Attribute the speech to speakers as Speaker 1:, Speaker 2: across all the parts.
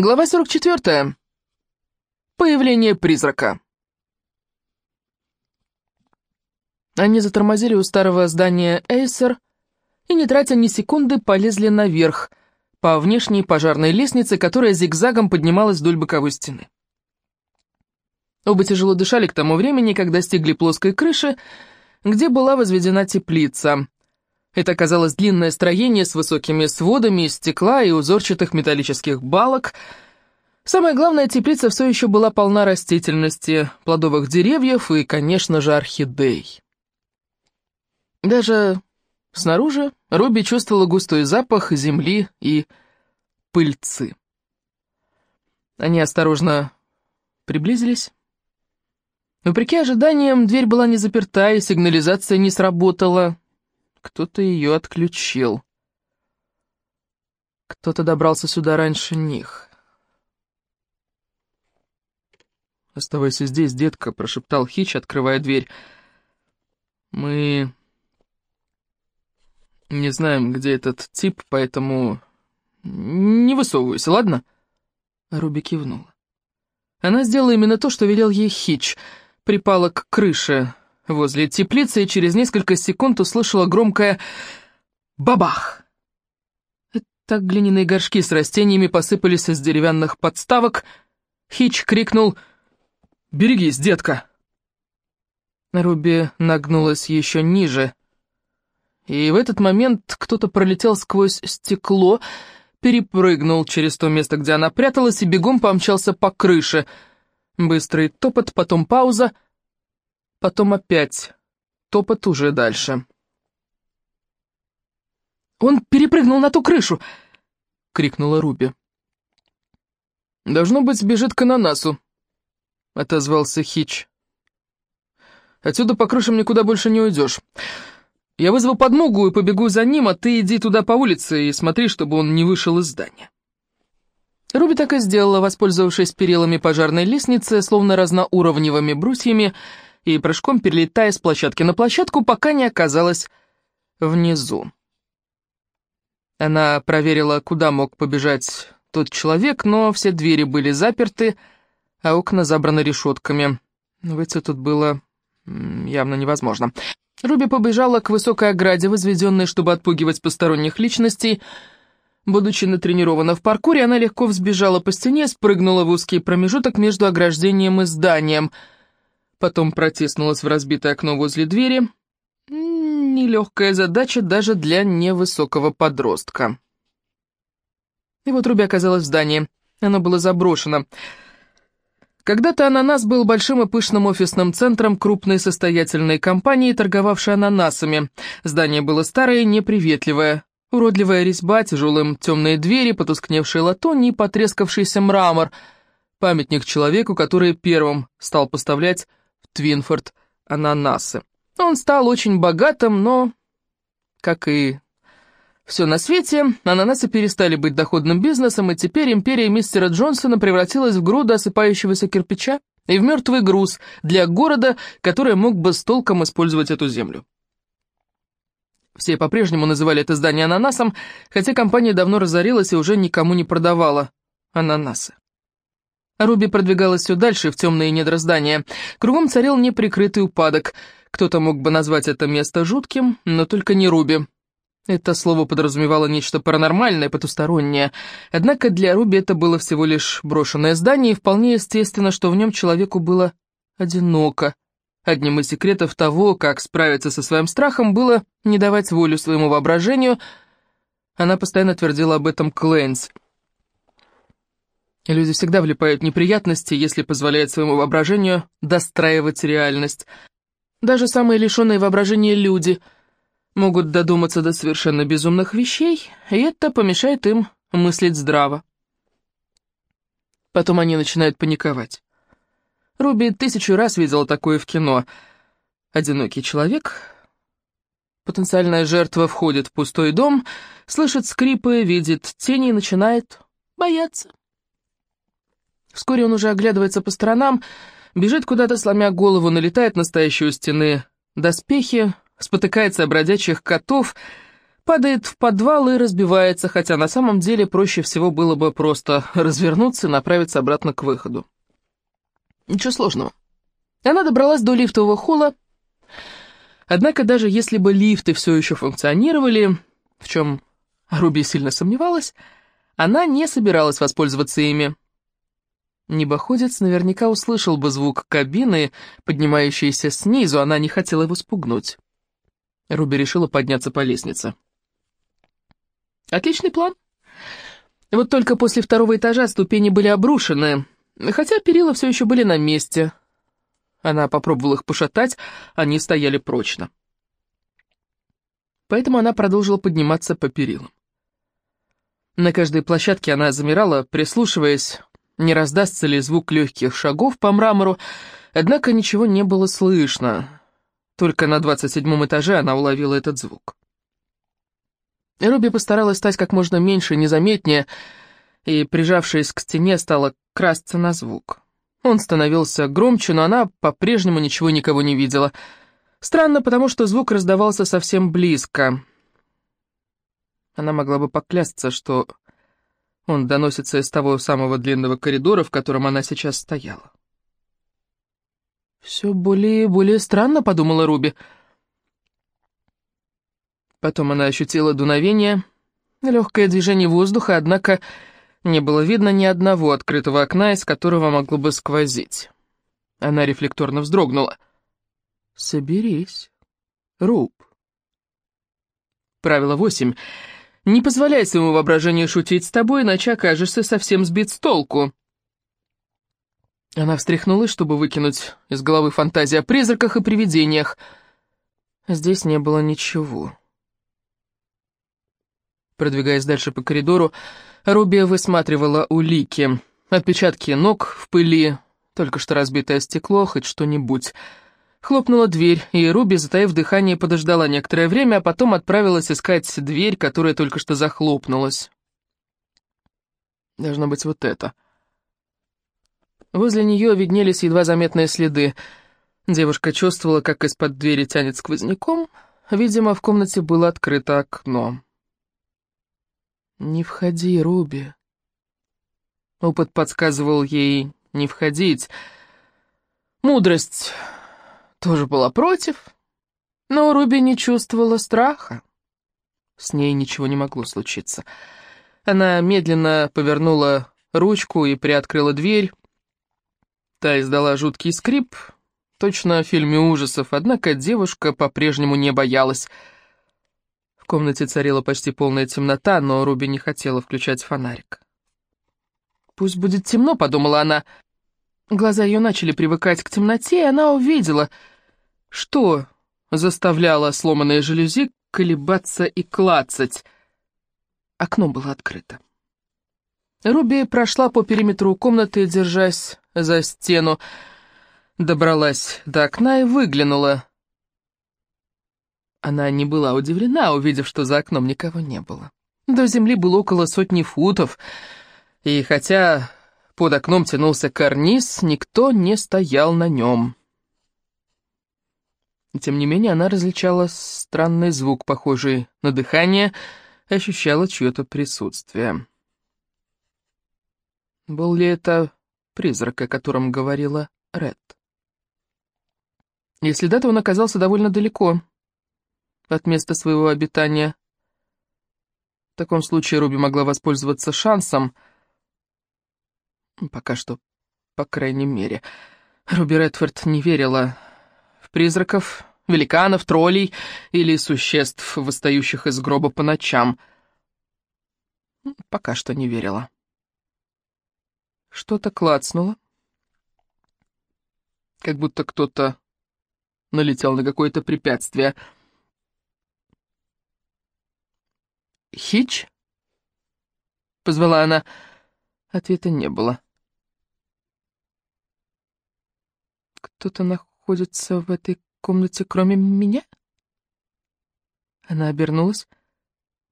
Speaker 1: Глава 44. Появление призрака. Они затормозили у старого здания Эйсер и, не тратя ни секунды, полезли наверх, по внешней пожарной лестнице, которая зигзагом поднималась вдоль боковой стены. Оба тяжело дышали к тому времени, когда достигли плоской крыши, где была возведена теплица. Это оказалось длинное строение с высокими сводами из стекла и узорчатых металлических балок. Самое главное, теплица все еще была полна растительности, плодовых деревьев и, конечно же, орхидей. Даже снаружи Робби чувствовала густой запах земли и пыльцы. Они осторожно приблизились. Вопреки ожиданиям, дверь была не заперта, и сигнализация не сработала. Кто-то ее отключил. Кто-то добрался сюда раньше них. «Оставайся здесь, детка», — прошептал Хич, открывая дверь. «Мы не знаем, где этот тип, поэтому не высовывайся, ладно?» Руби кивнула. Она сделала именно то, что велел ей Хич. Припала к крыше возле теплицы и через несколько секунд услышала громкое «бабах». Это глиняные горшки с растениями посыпались из деревянных подставок. Хич крикнул «Берегись, детка!». Руби нагнулась еще ниже. И в этот момент кто-то пролетел сквозь стекло, перепрыгнул через то место, где она пряталась, и бегом помчался по крыше. Быстрый топот, потом пауза — Потом опять топот уже дальше. «Он перепрыгнул на ту крышу!» — крикнула Руби. «Должно быть, бежит к ананасу», — отозвался Хич. «Отсюда по крышам никуда больше не уйдешь. Я вызову подмогу и побегу за ним, а ты иди туда по улице и смотри, чтобы он не вышел из здания». Руби так и сделала, воспользовавшись перилами пожарной лестницы, словно разноуровневыми брусьями, — и прыжком перелетая с площадки на площадку, пока не оказалась внизу. Она проверила, куда мог побежать тот человек, но все двери были заперты, а окна забраны решетками. Выйти тут было явно невозможно. Руби побежала к высокой ограде, возведенной, чтобы отпугивать посторонних личностей. Будучи натренирована в паркуре, она легко взбежала по стене, спрыгнула в узкий промежуток между ограждением и зданием — потом протиснулась в разбитое окно возле двери. Нелегкая задача даже для невысокого подростка. И вот Руби оказалась в здании. Оно было заброшено. Когда-то «Ананас» был большим и пышным офисным центром крупной состоятельной компании, торговавшей ананасами. Здание было старое и неприветливое. Уродливая резьба, тяжелым темные двери, потускневший латунь и потрескавшийся мрамор. Памятник человеку, который первым стал поставлять Твинфорд ананасы. Он стал очень богатым, но, как и все на свете, ананасы перестали быть доходным бизнесом, и теперь империя мистера Джонсона превратилась в груду осыпающегося кирпича и в мертвый груз для города, который мог бы с толком использовать эту землю. Все по-прежнему называли это здание ананасом, хотя компания давно разорилась и уже никому не продавала ананасы. Руби продвигалась все дальше, в темные недра здания. Кругом царил неприкрытый упадок. Кто-то мог бы назвать это место жутким, но только не Руби. Это слово подразумевало нечто паранормальное, потустороннее. Однако для Руби это было всего лишь брошенное здание, и вполне естественно, что в нем человеку было одиноко. Одним из секретов того, как справиться со своим страхом, было не давать волю своему воображению. Она постоянно твердила об этом Клэнс. Люди всегда влипают в неприятности, если позволяют своему воображению достраивать реальность. Даже самые лишенные воображения люди могут додуматься до совершенно безумных вещей, и это помешает им мыслить здраво. Потом они начинают паниковать. Руби тысячу раз видела такое в кино. Одинокий человек, потенциальная жертва входит в пустой дом, слышит скрипы, видит тени и начинает бояться. Вскоре он уже оглядывается по сторонам, бежит куда-то, сломя голову, налетает на стоящую стены доспехи, спотыкается о бродячих котов, падает в подвал и разбивается, хотя на самом деле проще всего было бы просто развернуться и направиться обратно к выходу. Ничего сложного. Она добралась до лифтового холла, однако даже если бы лифты все еще функционировали, в чем Руби сильно сомневалась, она не собиралась воспользоваться ими. Небоходец наверняка услышал бы звук кабины, поднимающейся снизу, она не хотела его спугнуть. Руби решила подняться по лестнице. Отличный план. Вот только после второго этажа ступени были обрушены, хотя перила все еще были на месте. Она попробовала их пошатать, они стояли прочно. Поэтому она продолжила подниматься по перилам. На каждой площадке она замирала, прислушиваясь, не раздастся ли звук легких шагов по мрамору, однако ничего не было слышно. Только на двадцать седьмом этаже она уловила этот звук. Руби постаралась стать как можно меньше и незаметнее, и, прижавшись к стене, стала красться на звук. Он становился громче, но она по-прежнему ничего никого не видела. Странно, потому что звук раздавался совсем близко. Она могла бы поклясться, что он доносится из того самого длинного коридора, в котором она сейчас стояла. «Все более и более странно», — подумала Руби. Потом она ощутила дуновение, легкое движение воздуха, однако не было видно ни одного открытого окна, из которого могло бы сквозить. Она рефлекторно вздрогнула. «Соберись, Руб». Правило восемь. Не позволяй своему воображению шутить с тобой, иначе окажешься совсем сбит с толку. Она встряхнулась, чтобы выкинуть из головы фантазии о призраках и привидениях. Здесь не было ничего. Продвигаясь дальше по коридору, Руби высматривала улики. Отпечатки ног в пыли, только что разбитое стекло, хоть что-нибудь. Хлопнула дверь, и Руби, затаив дыхание, подождала некоторое время, а потом отправилась искать дверь, которая только что захлопнулась. Должно быть вот это — Возле нее виднелись едва заметные следы. Девушка чувствовала, как из-под двери тянет сквозняком. Видимо, в комнате было открыто окно. «Не входи, Руби». Опыт подсказывал ей не входить. Мудрость тоже была против, но Руби не чувствовала страха. С ней ничего не могло случиться. Она медленно повернула ручку и приоткрыла дверь. Та издала жуткий скрип, точно в фильме ужасов, однако девушка по-прежнему не боялась. В комнате царила почти полная темнота, но Руби не хотела включать фонарик. «Пусть будет темно», — подумала она. Глаза ее начали привыкать к темноте, и она увидела, что заставляло сломанные жалюзи колебаться и клацать. Окно было открыто. Руби прошла по периметру комнаты, держась за стену, добралась до окна и выглянула. Она не была удивлена, увидев, что за окном никого не было. До земли было около сотни футов, и хотя под окном тянулся карниз, никто не стоял на нем. Тем не менее, она различала странный звук, похожий на дыхание, ощущала чье-то присутствие. Был ли это призрак, о котором говорила Ред. Если да, то он оказался довольно далеко от места своего обитания. В таком случае Руби могла воспользоваться шансом. Пока что, по крайней мере. Руби Редфорд не верила в призраков, великанов, троллей или существ, восстающих из гроба по ночам. Пока что не верила. Что-то клацнуло. Как будто кто-то налетел на какое-то препятствие. «Хич?» — позвала она. Ответа не было. «Кто-то находится в этой комнате, кроме меня?» Она обернулась,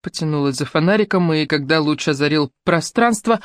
Speaker 1: потянулась за фонариком, и когда луч озарил пространство...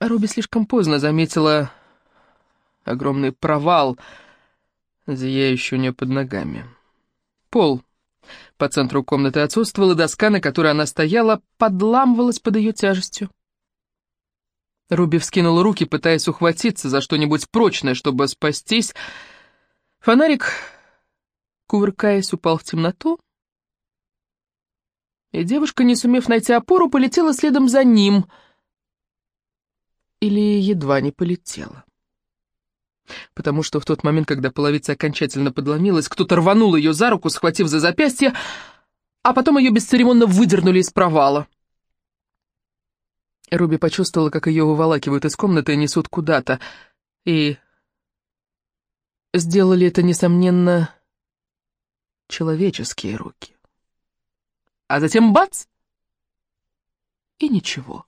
Speaker 1: Руби слишком поздно заметила огромный провал, зияющий у нее под ногами. Пол По центру комнаты отсутствовала доска, на которой она стояла, подламывалась под ее тяжестью. Руби вскинула руки, пытаясь ухватиться за что-нибудь прочное, чтобы спастись. Фонарик, кувыркаясь, упал в темноту, и девушка, не сумев найти опору, полетела следом за ним. Или едва не полетела. Потому что в тот момент, когда половица окончательно подломилась, кто-то рванул ее за руку, схватив за запястье, а потом ее бесцеремонно выдернули из провала. Руби почувствовала, как ее выволакивают из комнаты и несут куда-то. И сделали это, несомненно, человеческие руки. А затем бац! И ничего.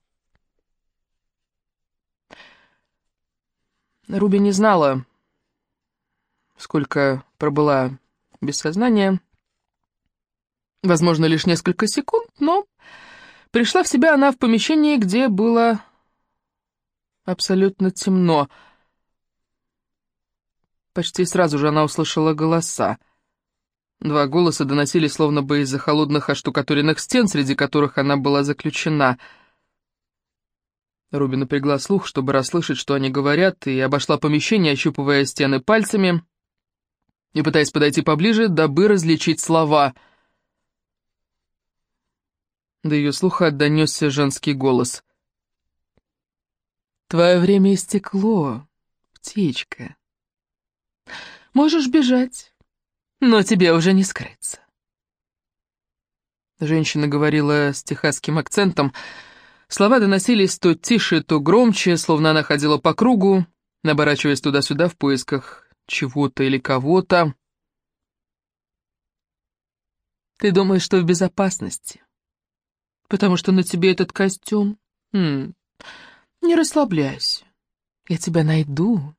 Speaker 1: Руби не знала, сколько пробыла без сознания. Возможно, лишь несколько секунд, но Пришла в себя она в помещении, где было абсолютно темно. Почти сразу же она услышала голоса. Два голоса доносились словно бы из-за холодных оштукатуренных стен, среди которых она была заключена. Руби напрягла слух, чтобы расслышать, что они говорят, и обошла помещение, ощупывая стены пальцами и пытаясь подойти поближе, дабы различить слова — до ее слуха донесся женский голос. «Твое время истекло, птичка. Можешь бежать, но тебе уже не скрыться». Женщина говорила с техасским акцентом. Слова доносились то тише, то громче, словно она ходила по кругу, оборачиваясь туда-сюда в поисках чего-то или кого-то. «Ты думаешь, что в безопасности?» потому что на тебе этот костюм. Хм, не расслабляйся. Я тебя найду,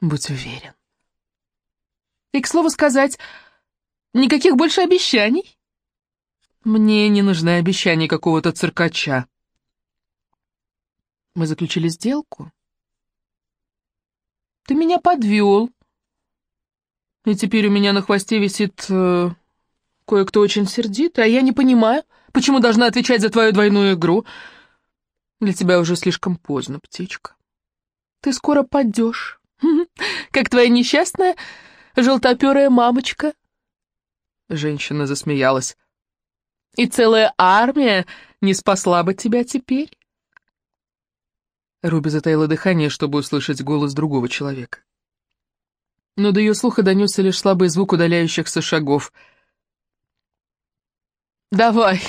Speaker 1: будь уверен. И, к слову сказать, никаких больше обещаний. Мне не нужны обещания какого-то циркача. Мы заключили сделку. Ты меня подвел. И теперь у меня на хвосте висит э, кое-кто очень сердитый, а я не понимаю, Почему должна отвечать за твою двойную игру? Для тебя уже слишком поздно, птичка. Ты скоро падешь, как твоя несчастная желтоперая мамочка. Женщина засмеялась. И целая армия не спасла бы тебя теперь. Руби затаила дыхание, чтобы услышать голос другого человека. Но до ее слуха донесся лишь слабый звук удаляющихся шагов. «Давай,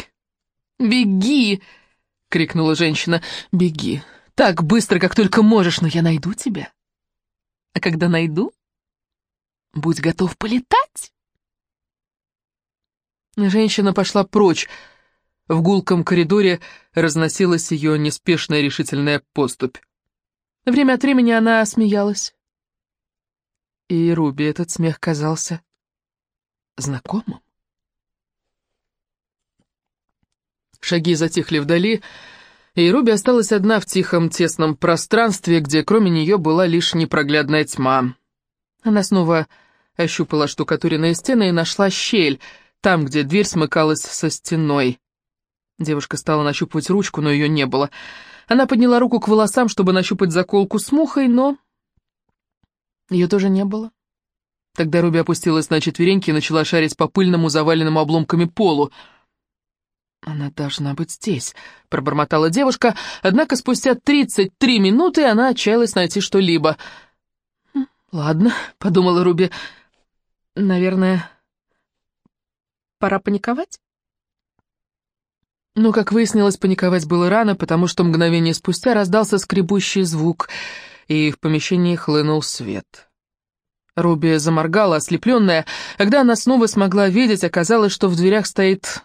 Speaker 1: «Беги!» — крикнула женщина. «Беги! Так быстро, как только можешь, но я найду тебя. А когда найду, будь готов полетать!» Женщина пошла прочь. В гулком коридоре разносилась ее неспешная решительная поступь. Время от времени она смеялась. И Руби этот смех казался знакомым. Шаги затихли вдали, и Руби осталась одна в тихом тесном пространстве, где кроме нее была лишь непроглядная тьма. Она снова ощупала штукатуренные стены и нашла щель, там, где дверь смыкалась со стеной. Девушка стала нащупывать ручку, но ее не было. Она подняла руку к волосам, чтобы нащупать заколку с мухой, но... Ее тоже не было. Тогда Руби опустилась на четвереньки и начала шарить по пыльному, заваленному обломками полу. «Она должна быть здесь», — пробормотала девушка, однако спустя 33 минуты она отчаялась найти что-либо. «Хм, «Ладно», — подумала Руби, — «наверное, пора паниковать?» Но, как выяснилось, паниковать было рано, потому что мгновение спустя раздался скребущий звук, и в помещении хлынул свет. Руби заморгала, ослепленная. Когда она снова смогла видеть, оказалось, что в дверях стоит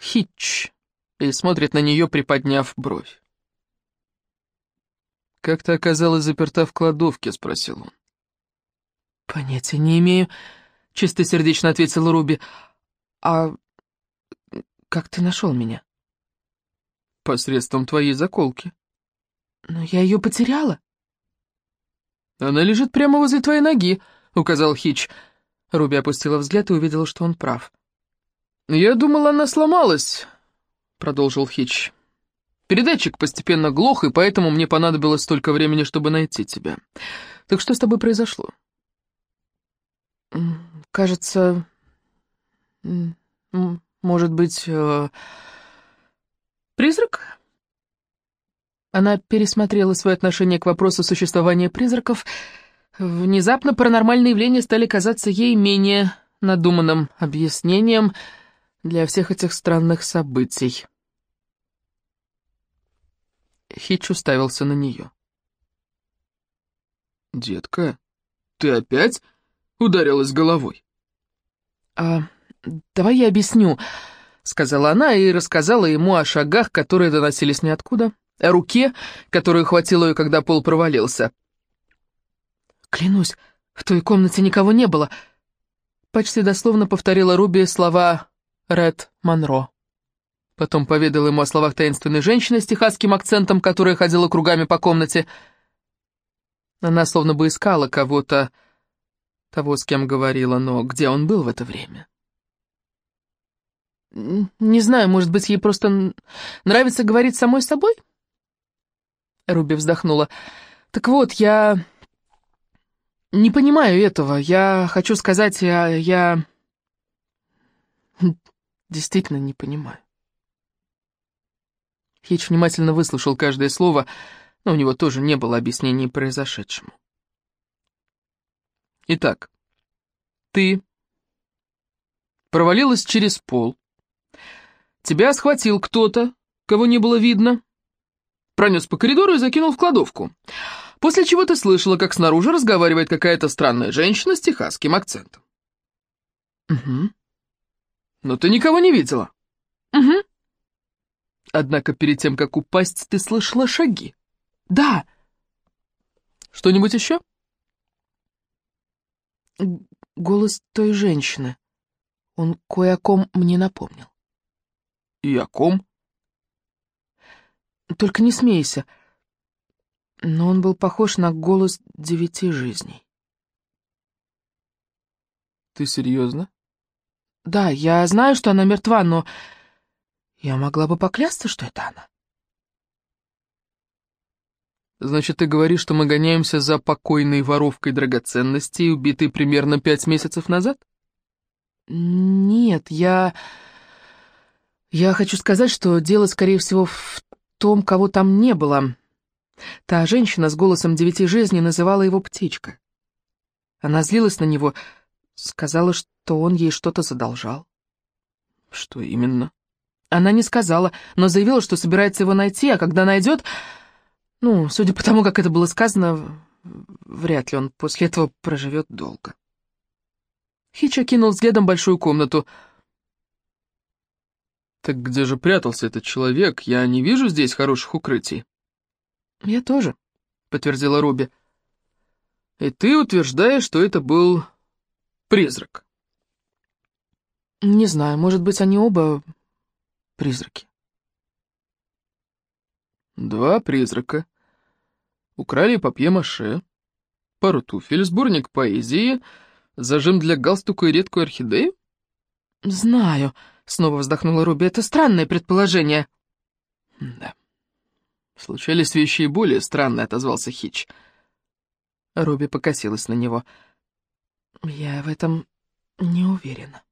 Speaker 1: Хитч, и смотрит на нее, приподняв бровь. «Как ты оказалась заперта в кладовке?» — спросил он. «Понятия не имею», — чистосердечно ответила Руби. «А как ты нашел меня?» «Посредством твоей заколки». «Но я ее потеряла». «Она лежит прямо возле твоей ноги», — указал Хитч. Руби опустила взгляд и увидела, что он прав. «Я думал, она сломалась», — продолжил Хич. «Передатчик постепенно глох, и поэтому мне понадобилось столько времени, чтобы найти тебя. Так что с тобой произошло?»
Speaker 2: «Кажется, может быть, э, призрак?» Она пересмотрела свое отношение к вопросу существования призраков. Внезапно паранормальные явления стали казаться ей менее надуманным объяснением для всех этих странных событий. Хитч уставился на нее.
Speaker 1: «Детка, ты опять ударилась головой?»
Speaker 2: «А, давай я объясню», — сказала она и рассказала ему о шагах, которые доносились ниоткуда, о руке, которую хватило ее, когда пол провалился. «Клянусь, в той комнате никого не было», — почти дословно повторила Руби слова Ред Монро. Потом поведал ему о словах таинственной женщины с техасским акцентом, которая ходила кругами по комнате. Она словно бы искала кого-то, того, с кем говорила, но где он был в это время? «Не знаю, может быть, ей просто нравится говорить самой собой?» Руби вздохнула. «Так вот, я не понимаю этого. Я хочу сказать, я... я... действительно не понимаю». Хич внимательно выслушал каждое слово, но у него тоже не было объяснений произошедшему.
Speaker 1: Итак, ты провалилась через пол, тебя схватил кто-то, кого не было видно, пронес по коридору и закинул в кладовку, после чего ты слышала, как снаружи разговаривает какая-то странная женщина с техасским акцентом.
Speaker 2: Угу.
Speaker 1: Но ты никого не видела.
Speaker 2: Угу.
Speaker 1: Однако перед тем, как упасть, ты слышала шаги.
Speaker 2: Да.
Speaker 1: Что-нибудь еще?
Speaker 2: Голос той женщины. Он кое о ком мне напомнил.
Speaker 1: И о ком?
Speaker 2: Только не смейся. Но он был похож на голос девяти жизней.
Speaker 1: Ты серьезно?
Speaker 2: Да, я знаю, что она мертва, но я могла бы поклясться, что это она.
Speaker 1: Значит, ты говоришь, что мы гоняемся за покойной воровкой драгоценностей, убитой примерно пять месяцев назад?
Speaker 2: Нет, я... Я хочу сказать, что дело, скорее всего, в том, кого там не было. Та женщина с голосом девяти жизней называла его «птичка». Она злилась на него, сказала, что он ей что-то задолжал.
Speaker 1: Что именно?
Speaker 2: Она не сказала, но заявила, что собирается его найти, а когда найдет... Ну, судя по тому, как это было сказано, вряд ли он после этого проживет долго. Хич окинул взглядом большую комнату.
Speaker 1: «Так где же прятался этот человек? Я не вижу здесь хороших укрытий».
Speaker 2: «Я тоже», — подтвердила Руби.
Speaker 1: «И ты утверждаешь, что это был призрак?»
Speaker 2: «Не знаю, может быть, они оба призраки».
Speaker 1: Два призрака. Украли папье-маше, пару туфель, сборник поэзии, зажим для галстука и редкую орхидею?
Speaker 2: «Знаю», — снова вздохнула Руби, — «это странное предположение».
Speaker 1: «Да. Случались вещи и более странные», — отозвался Хич.
Speaker 2: Руби покосилась на него. «Я в этом не уверена».